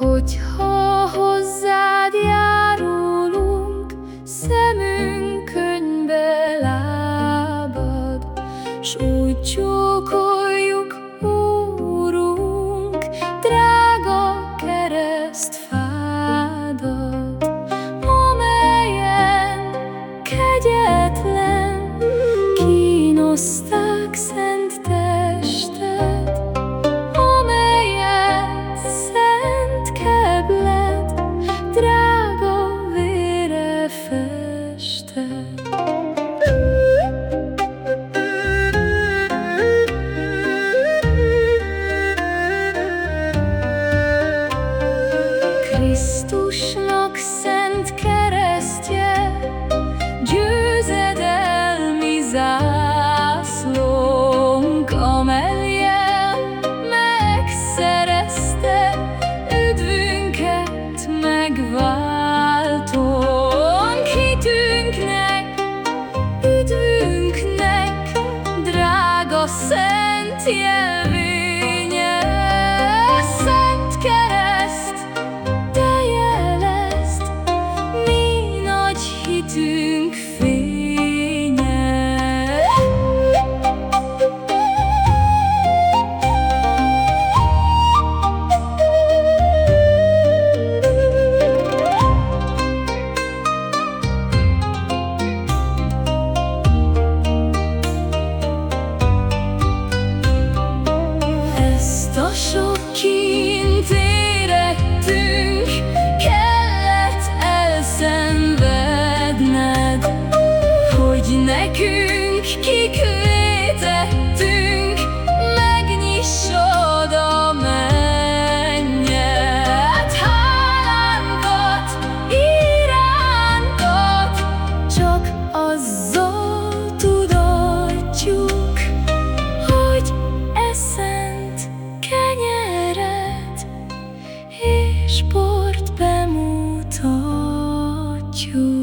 Hogyha hozzád járulunk, szemünk könyvbe lábad, s úgy csókoljuk, Úrunk, drága keresztfádat, amelyen kegyetlen kínosztál. ciebie. Hogy nekünk kiküldettünk Megnyissod a mennyet. Hálánkat, iránkat Csak azzal tudatjuk Hogy eszent kenyeret És bort bemutatjuk.